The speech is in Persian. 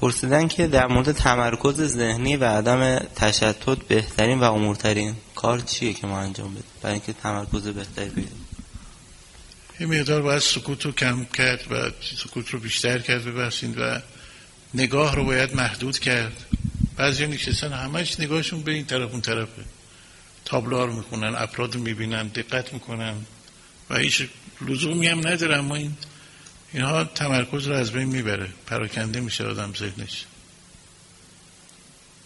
پرسیدن که در مورد تمرکز ذهنی و عدم تشتت بهترین و امورترین کار چیه که ما انجام بدیم؟ برای اینکه تمرکز بهتری پیدا یه مقدار باید سکوت رو کم کرد و سکوت رو بیشتر کرد ببخشید و نگاه رو باید محدود کرد. بعضی نشستن همش نگاهشون به این طرف اون طرفه. تابلوها رو می‌خونن افراد رو می‌بینن دقت می‌کنن و هیچ لزومی هم نداره. اما این اینها تمرکز رو از بین می‌بره. پراکنده میشه آدم ذهنش.